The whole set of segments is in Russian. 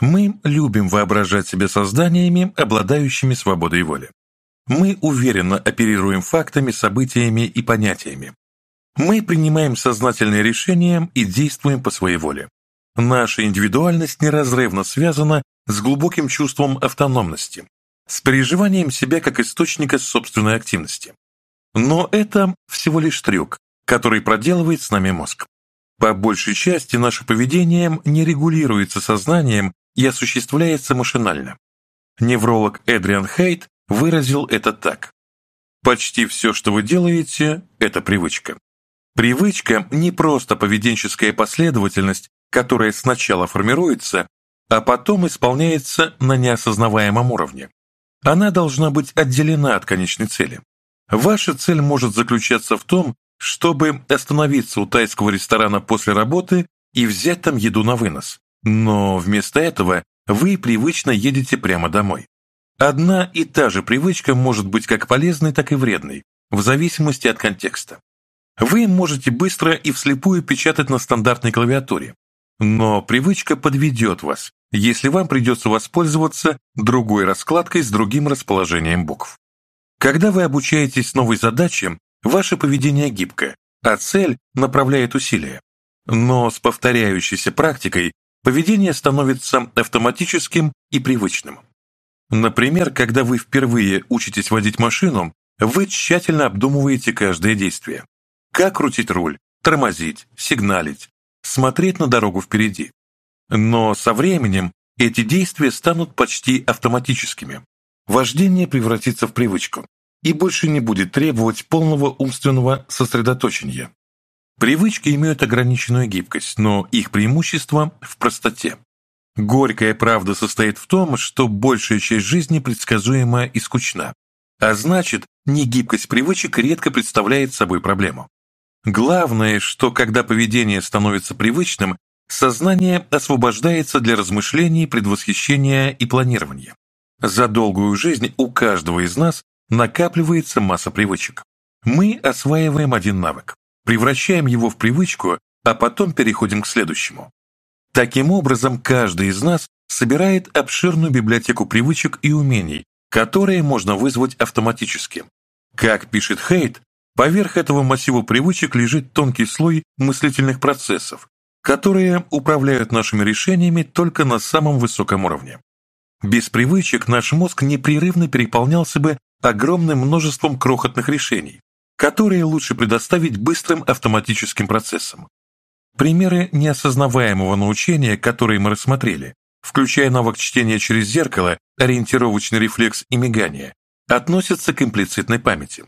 Мы любим воображать себя созданиями, обладающими свободой воли. Мы уверенно оперируем фактами, событиями и понятиями. Мы принимаем сознательные решения и действуем по своей воле. Наша индивидуальность неразрывно связана с глубоким чувством автономности, с переживанием себя как источника собственной активности. Но это всего лишь трюк, который проделывает с нами мозг. По большей части наше поведение не регулируется сознанием и осуществляется машинально. Невролог Эдриан Хейт выразил это так. Почти все, что вы делаете, это привычка. Привычка не просто поведенческая последовательность, которая сначала формируется, а потом исполняется на неосознаваемом уровне. Она должна быть отделена от конечной цели. Ваша цель может заключаться в том, чтобы остановиться у тайского ресторана после работы и взять там еду на вынос. Но вместо этого вы привычно едете прямо домой. Одна и та же привычка может быть как полезной, так и вредной, в зависимости от контекста. Вы можете быстро и вслепую печатать на стандартной клавиатуре, но привычка подведет вас, если вам придется воспользоваться другой раскладкой с другим расположением букв. Когда вы обучаетесь новой задаче, ваше поведение гибкое, а цель направляет усилия. Но с повторяющейся практикой поведение становится автоматическим и привычным. Например, когда вы впервые учитесь водить машину, вы тщательно обдумываете каждое действие. Как крутить руль, тормозить, сигналить, смотреть на дорогу впереди. Но со временем эти действия станут почти автоматическими. Вождение превратится в привычку и больше не будет требовать полного умственного сосредоточения, Привычки имеют ограниченную гибкость, но их преимущество в простоте. Горькая правда состоит в том, что большая часть жизни предсказуема и скучна. А значит, негибкость привычек редко представляет собой проблему. Главное, что когда поведение становится привычным, сознание освобождается для размышлений, предвосхищения и планирования. За долгую жизнь у каждого из нас накапливается масса привычек. Мы осваиваем один навык превращаем его в привычку, а потом переходим к следующему. Таким образом, каждый из нас собирает обширную библиотеку привычек и умений, которые можно вызвать автоматически. Как пишет Хейт, поверх этого массива привычек лежит тонкий слой мыслительных процессов, которые управляют нашими решениями только на самом высоком уровне. Без привычек наш мозг непрерывно переполнялся бы огромным множеством крохотных решений, которые лучше предоставить быстрым автоматическим процессам. Примеры неосознаваемого научения, которые мы рассмотрели, включая навык чтения через зеркало, ориентировочный рефлекс и мигание, относятся к имплицитной памяти.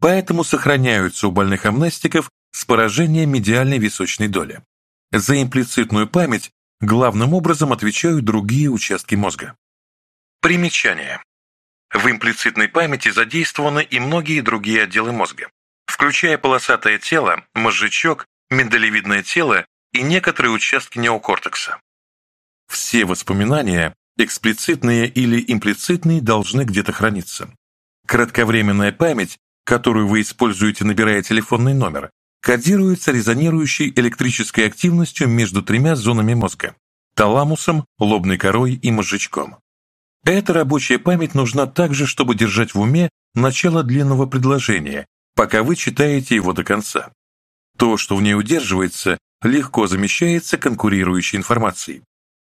Поэтому сохраняются у больных амнестиков с поражением медиальной височной доли. За имплицитную память главным образом отвечают другие участки мозга. Примечание. В имплицитной памяти задействованы и многие другие отделы мозга, включая полосатое тело, мозжечок, миндалевидное тело и некоторые участки неокортекса. Все воспоминания, эксплицитные или имплицитные, должны где-то храниться. Кратковременная память, которую вы используете, набирая телефонный номер, кодируется резонирующей электрической активностью между тремя зонами мозга – таламусом, лобной корой и мозжечком. Эта рабочая память нужна также, чтобы держать в уме начало длинного предложения, пока вы читаете его до конца. То, что в ней удерживается, легко замещается конкурирующей информацией.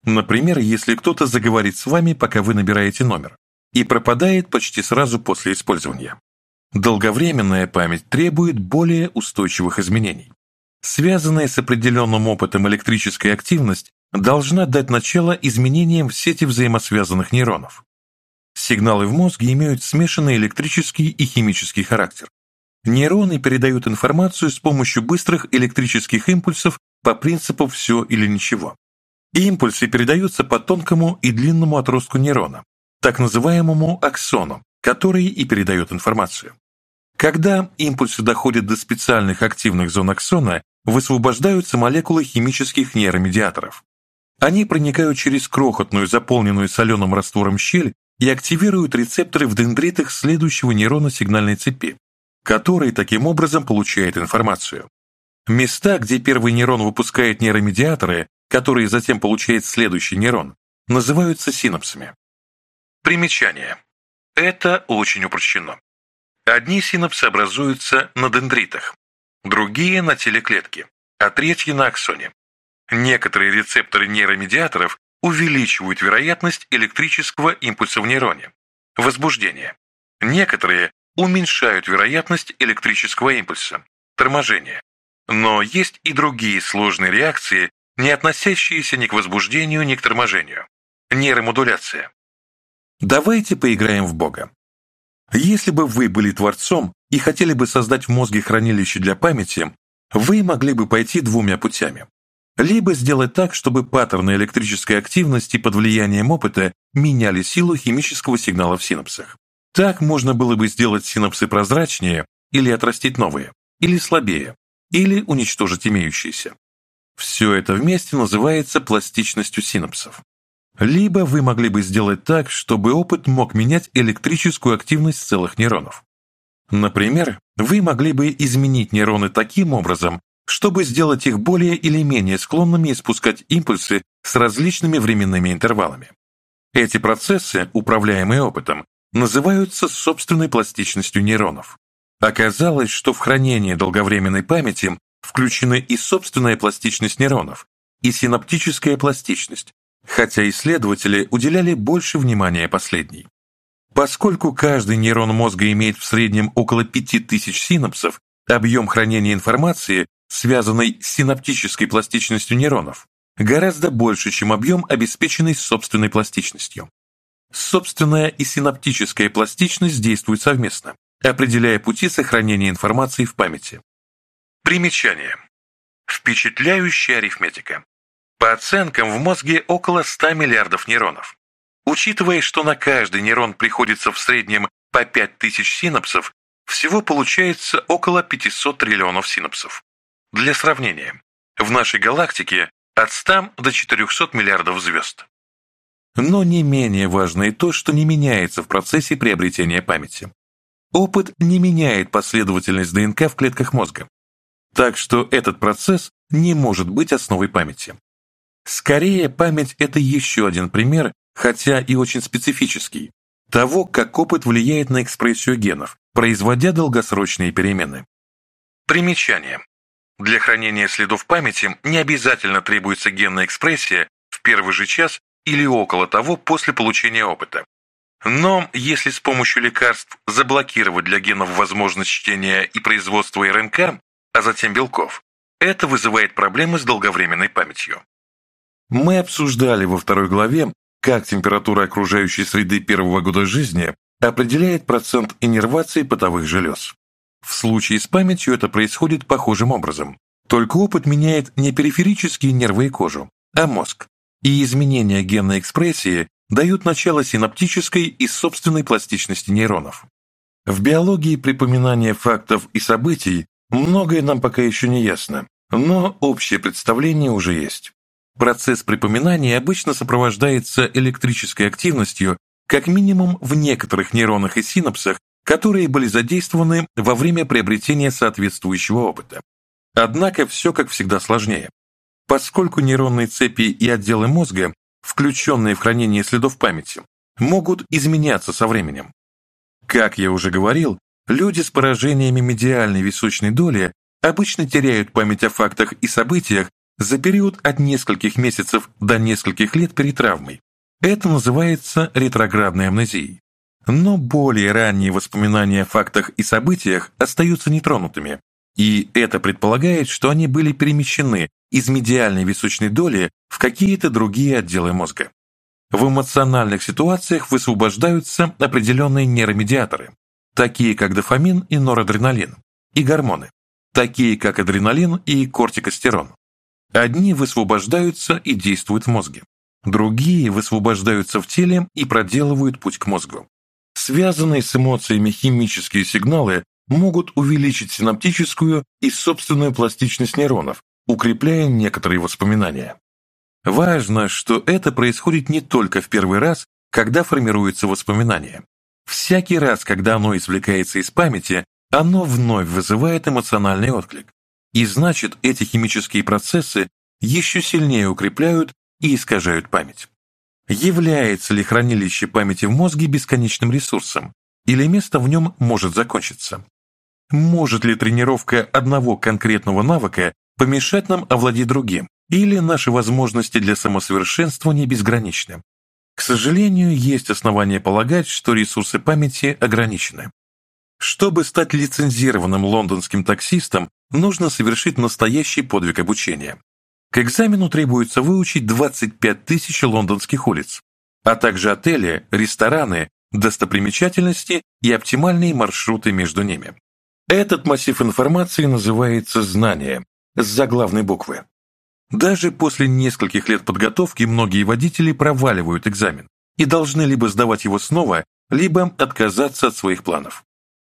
Например, если кто-то заговорит с вами, пока вы набираете номер, и пропадает почти сразу после использования. Долговременная память требует более устойчивых изменений. Связанная с определенным опытом электрическая активность должна дать начало изменениям в сети взаимосвязанных нейронов. Сигналы в мозге имеют смешанный электрический и химический характер. Нейроны передают информацию с помощью быстрых электрических импульсов по принципу «все или ничего». Импульсы передаются по тонкому и длинному отростку нейрона, так называемому аксону, который и передает информацию. Когда импульсы доходят до специальных активных зон аксона, высвобождаются молекулы химических нейромедиаторов. Они проникают через крохотную, заполненную соленым раствором щель и активируют рецепторы в дендритах следующего нейрона сигнальной цепи, который таким образом получает информацию. Места, где первый нейрон выпускает нейромедиаторы, которые затем получает следующий нейрон, называются синапсами. Примечание. Это очень упрощено. Одни синапсы образуются на дендритах, другие – на теле клетки, а третьи – на аксоне. Некоторые рецепторы нейромедиаторов увеличивают вероятность электрического импульса в нейроне – возбуждение. Некоторые уменьшают вероятность электрического импульса – торможение. Но есть и другие сложные реакции, не относящиеся ни к возбуждению, ни к торможению. Нейромодуляция. Давайте поиграем в Бога. Если бы вы были творцом и хотели бы создать в мозге хранилище для памяти, вы могли бы пойти двумя путями либо сделать так, чтобы паттерны электрической активности под влиянием опыта меняли силу химического сигнала в синапсах. Так можно было бы сделать синапсы прозрачнее или отрастить новые, или слабее, или уничтожить имеющиеся. Все это вместе называется пластичностью синапсов. Либо вы могли бы сделать так, чтобы опыт мог менять электрическую активность целых нейронов. Например, вы могли бы изменить нейроны таким образом, чтобы сделать их более или менее склонными испускать импульсы с различными временными интервалами. Эти процессы, управляемые опытом, называются собственной пластичностью нейронов. Оказалось, что в хранение долговременной памяти включены и собственная пластичность нейронов, и синаптическая пластичность, хотя исследователи уделяли больше внимания последней. Поскольку каждый нейрон мозга имеет в среднем около 5000 синапсов, объем хранения информации связанный с синаптической пластичностью нейронов, гораздо больше, чем объем, обеспеченный собственной пластичностью. Собственная и синаптическая пластичность действуют совместно, определяя пути сохранения информации в памяти. Примечание. Впечатляющая арифметика. По оценкам, в мозге около 100 миллиардов нейронов. Учитывая, что на каждый нейрон приходится в среднем по 5000 синапсов, всего получается около 500 триллионов синапсов. Для сравнения, в нашей галактике от 100 до 400 миллиардов звезд. Но не менее важно и то, что не меняется в процессе приобретения памяти. Опыт не меняет последовательность ДНК в клетках мозга. Так что этот процесс не может быть основой памяти. Скорее, память – это еще один пример, хотя и очень специфический, того, как опыт влияет на экспрессию генов, производя долгосрочные перемены. Примечание. Для хранения следов памяти не обязательно требуется генная экспрессия в первый же час или около того после получения опыта. Но если с помощью лекарств заблокировать для генов возможность чтения и производства РНК, а затем белков, это вызывает проблемы с долговременной памятью. Мы обсуждали во второй главе, как температура окружающей среды первого года жизни определяет процент иннервации потовых желез. В случае с памятью это происходит похожим образом. Только опыт меняет не периферические нервы и кожу, а мозг. И изменения генной экспрессии дают начало синаптической и собственной пластичности нейронов. В биологии припоминания фактов и событий многое нам пока еще не ясно, но общее представление уже есть. Процесс припоминания обычно сопровождается электрической активностью как минимум в некоторых нейронах и синапсах которые были задействованы во время приобретения соответствующего опыта. Однако все, как всегда, сложнее. Поскольку нейронные цепи и отделы мозга, включенные в хранение следов памяти, могут изменяться со временем. Как я уже говорил, люди с поражениями медиальной височной доли обычно теряют память о фактах и событиях за период от нескольких месяцев до нескольких лет перед травмой. Это называется ретроградной амнезией. Но более ранние воспоминания о фактах и событиях остаются нетронутыми, и это предполагает, что они были перемещены из медиальной височной доли в какие-то другие отделы мозга. В эмоциональных ситуациях высвобождаются определенные нейромедиаторы, такие как дофамин и норадреналин, и гормоны, такие как адреналин и кортикостерон. Одни высвобождаются и действуют в мозге, другие высвобождаются в теле и проделывают путь к мозгу. Связанные с эмоциями химические сигналы могут увеличить синаптическую и собственную пластичность нейронов, укрепляя некоторые воспоминания. Важно, что это происходит не только в первый раз, когда формируется воспоминание. Всякий раз, когда оно извлекается из памяти, оно вновь вызывает эмоциональный отклик. И значит, эти химические процессы еще сильнее укрепляют и искажают память является ли хранилище памяти в мозге бесконечным ресурсом, или место в нем может закончиться. Может ли тренировка одного конкретного навыка помешать нам овладеть другим, или наши возможности для самосовершенствования безграничны? К сожалению, есть основания полагать, что ресурсы памяти ограничены. Чтобы стать лицензированным лондонским таксистом, нужно совершить настоящий подвиг обучения. К экзамену требуется выучить 25 тысяч лондонских улиц, а также отели, рестораны, достопримечательности и оптимальные маршруты между ними. Этот массив информации называется «знание» с заглавной буквы. Даже после нескольких лет подготовки многие водители проваливают экзамен и должны либо сдавать его снова, либо отказаться от своих планов.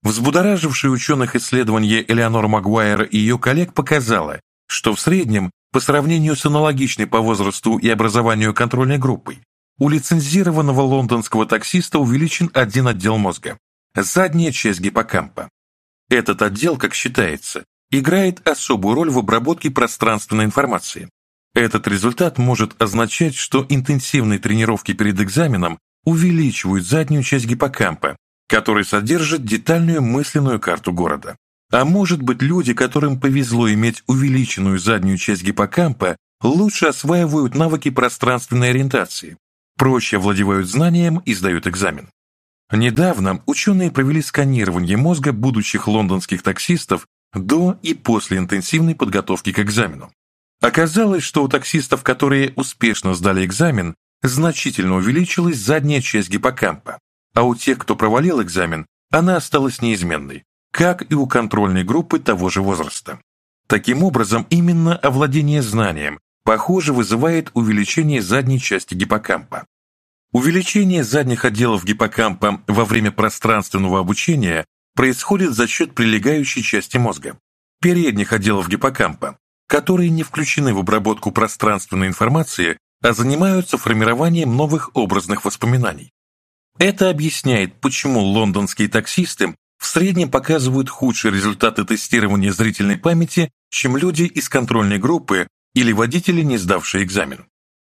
Взбудоражившее ученых исследование Элеонор Магуайра и ее коллег показало, что в среднем по сравнению с аналогичной по возрасту и образованию контрольной группой, у лицензированного лондонского таксиста увеличен один отдел мозга – задняя часть гиппокампа. Этот отдел, как считается, играет особую роль в обработке пространственной информации. Этот результат может означать, что интенсивные тренировки перед экзаменом увеличивают заднюю часть гиппокампа, который содержит детальную мысленную карту города. А может быть, люди, которым повезло иметь увеличенную заднюю часть гиппокампа, лучше осваивают навыки пространственной ориентации, проще владеют знанием и сдают экзамен. Недавно ученые провели сканирование мозга будущих лондонских таксистов до и после интенсивной подготовки к экзамену. Оказалось, что у таксистов, которые успешно сдали экзамен, значительно увеличилась задняя часть гиппокампа, а у тех, кто провалил экзамен, она осталась неизменной как и у контрольной группы того же возраста. Таким образом, именно овладение знанием, похоже, вызывает увеличение задней части гиппокампа. Увеличение задних отделов гиппокампа во время пространственного обучения происходит за счет прилегающей части мозга, передних отделов гиппокампа, которые не включены в обработку пространственной информации, а занимаются формированием новых образных воспоминаний. Это объясняет, почему лондонские таксисты в среднем показывают худшие результаты тестирования зрительной памяти, чем люди из контрольной группы или водители, не сдавшие экзамен.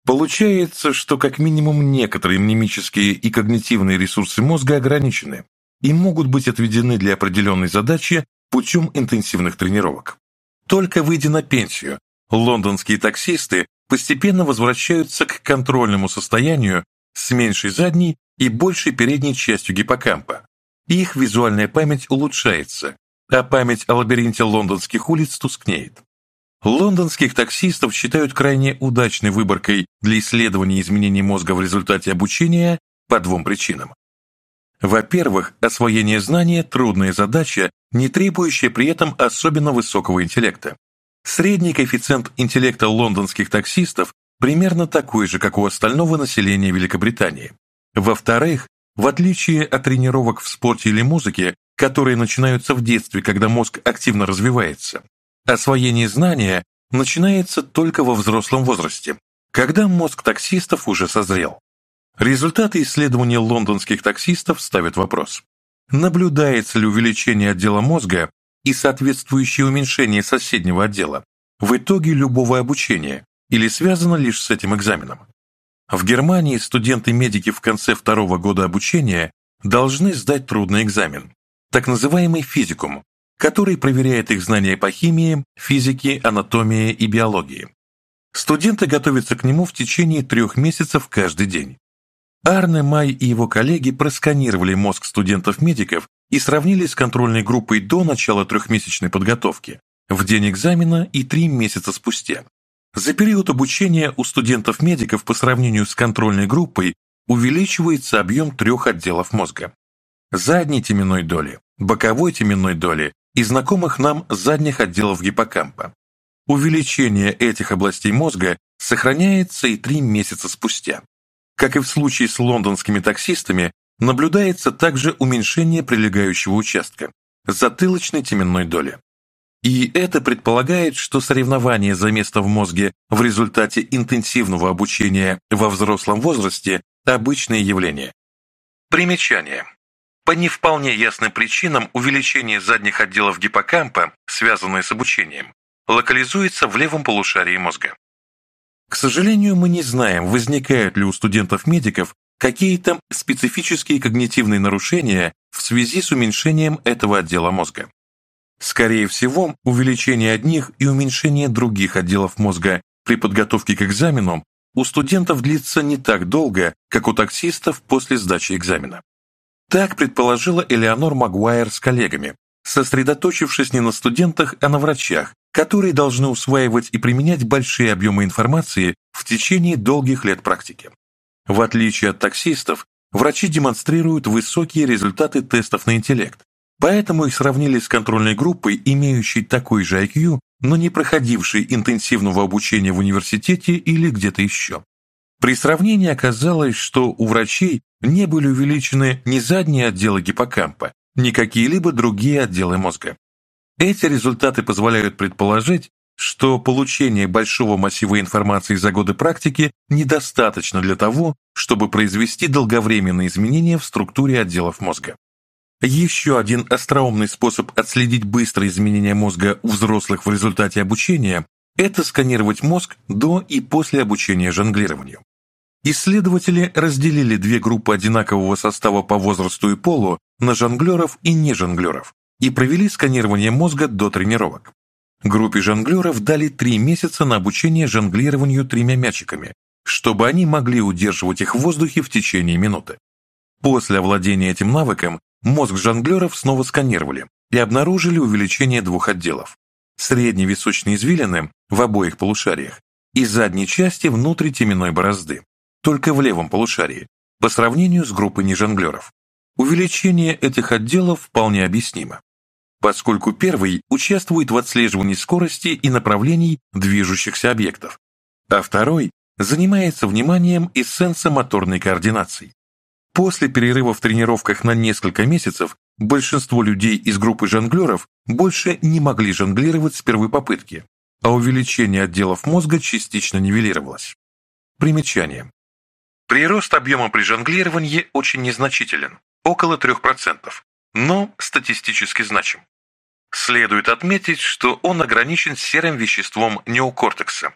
Получается, что как минимум некоторые мнемические и когнитивные ресурсы мозга ограничены и могут быть отведены для определенной задачи путем интенсивных тренировок. Только выйдя их визуальная память улучшается, а память о лабиринте лондонских улиц тускнеет. Лондонских таксистов считают крайне удачной выборкой для исследования изменений мозга в результате обучения по двум причинам. Во-первых, освоение знания – трудная задача, не требующая при этом особенно высокого интеллекта. Средний коэффициент интеллекта лондонских таксистов примерно такой же, как у остального населения Великобритании. Во-вторых, в отличие от тренировок в спорте или музыке, которые начинаются в детстве, когда мозг активно развивается, освоение знания начинается только во взрослом возрасте, когда мозг таксистов уже созрел. Результаты исследования лондонских таксистов ставят вопрос, наблюдается ли увеличение отдела мозга и соответствующее уменьшение соседнего отдела в итоге любого обучения или связано лишь с этим экзаменом. В Германии студенты-медики в конце второго года обучения должны сдать трудный экзамен, так называемый физикум, который проверяет их знания по химии, физике, анатомии и биологии. Студенты готовятся к нему в течение трех месяцев каждый день. Арне Май и его коллеги просканировали мозг студентов-медиков и сравнили с контрольной группой до начала трехмесячной подготовки, в день экзамена и три месяца спустя, за период обучения у студентов-медиков по сравнению с контрольной группой увеличивается объем трех отделов мозга. Задней теменной доли, боковой теменной доли и знакомых нам задних отделов гиппокампа. Увеличение этих областей мозга сохраняется и три месяца спустя. Как и в случае с лондонскими таксистами, наблюдается также уменьшение прилегающего участка, затылочной теменной доли. И это предполагает, что соревнование за место в мозге в результате интенсивного обучения во взрослом возрасте – обычное явление. Примечание. По не вполне ясным причинам увеличение задних отделов гиппокампа, связанное с обучением, локализуется в левом полушарии мозга. К сожалению, мы не знаем, возникают ли у студентов-медиков какие-то специфические когнитивные нарушения в связи с уменьшением этого отдела мозга. Скорее всего, увеличение одних и уменьшение других отделов мозга при подготовке к экзаменам у студентов длится не так долго, как у таксистов после сдачи экзамена. Так предположила Элеонор Магуайр с коллегами, сосредоточившись не на студентах, а на врачах, которые должны усваивать и применять большие объемы информации в течение долгих лет практики. В отличие от таксистов, врачи демонстрируют высокие результаты тестов на интеллект, Поэтому их сравнили с контрольной группой, имеющей такой же IQ, но не проходившей интенсивного обучения в университете или где-то еще. При сравнении оказалось, что у врачей не были увеличены ни задние отделы гиппокампа, ни какие-либо другие отделы мозга. Эти результаты позволяют предположить, что получение большого массива информации за годы практики недостаточно для того, чтобы произвести долговременные изменения в структуре отделов мозга. Еще один остроумный способ отследить быстрое изменение мозга у взрослых в результате обучения – это сканировать мозг до и после обучения жонглированию. Исследователи разделили две группы одинакового состава по возрасту и полу на жонглеров и не жонглеров и провели сканирование мозга до тренировок. Группе жонглеров дали три месяца на обучение жонглированию тремя мячиками, чтобы они могли удерживать их в воздухе в течение минуты. После овладения этим навыком Мозг жонглеров снова сканировали и обнаружили увеличение двух отделов – средней височной извилины в обоих полушариях и задней части внутритеменной борозды, только в левом полушарии, по сравнению с группой нежонглеров. Увеличение этих отделов вполне объяснимо, поскольку первый участвует в отслеживании скорости и направлений движущихся объектов, а второй занимается вниманием и сенсомоторной координацией. После перерыва в тренировках на несколько месяцев большинство людей из группы жонглеров больше не могли жонглировать с первой попытки, а увеличение отделов мозга частично нивелировалось. Примечание. Прирост объема при жонглировании очень незначителен, около 3%, но статистически значим. Следует отметить, что он ограничен серым веществом неокортекса,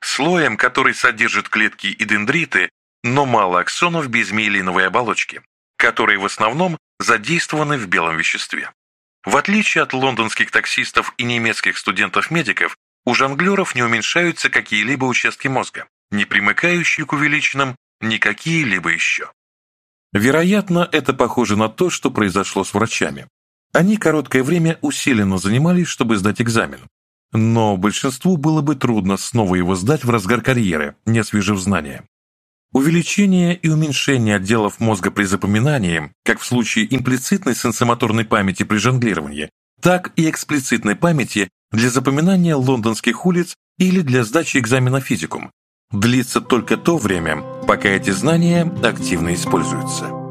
слоем, который содержит клетки и дендриты, но мало аксонов безмиелиновой оболочки, которые в основном задействованы в белом веществе. В отличие от лондонских таксистов и немецких студентов-медиков, у жонглеров не уменьшаются какие-либо участки мозга, не примыкающие к увеличенным, никакие либо еще. Вероятно, это похоже на то, что произошло с врачами. Они короткое время усиленно занимались, чтобы сдать экзамен. Но большинству было бы трудно снова его сдать в разгар карьеры, не освежив знания. Увеличение и уменьшение отделов мозга при запоминании, как в случае имплицитной сенсомоторной памяти при жонглировании, так и эксплицитной памяти для запоминания лондонских улиц или для сдачи экзамена физикум, длится только то время, пока эти знания активно используются.